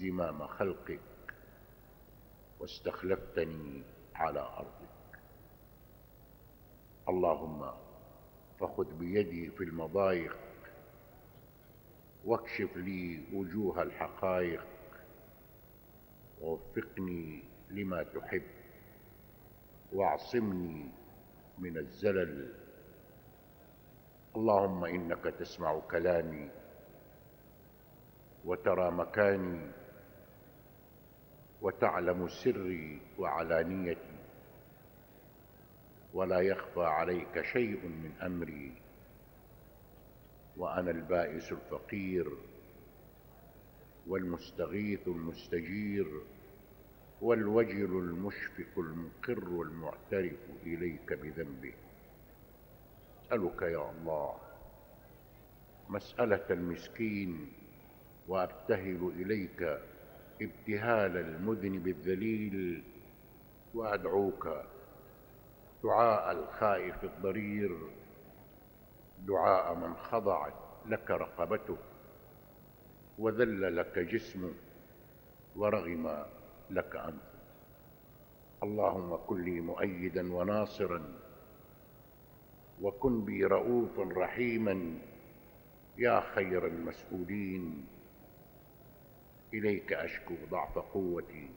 زمام خلقك واستخلفتني على أرضك. اللهم فخذ بيدي في المضايق واكشف لي وجوه الحقائق ووفقني لما تحب واعصمني من الزلل. اللهم إنك تسمع كلامي وترى مكاني وتعلم سري وعلانيتي ولا يخفى عليك شيء من أمري وأنا البائس الفقير والمستغيث المستجير والوجل المشفق المقر المعترف إليك بذنبه. أسألك يا الله مسألة المسكين وابتهل إليك ابتهال المذنب الذليل وأدعوك دعاء الخائف الضرير دعاء من خضعت لك رقبته وذل لك جسمه ورغم لك انفه اللهم كن لي مؤيدا وناصرا وكن بي رؤوفا رحيما يا خير المسؤولين. إليك أشكو ضعف قوتي.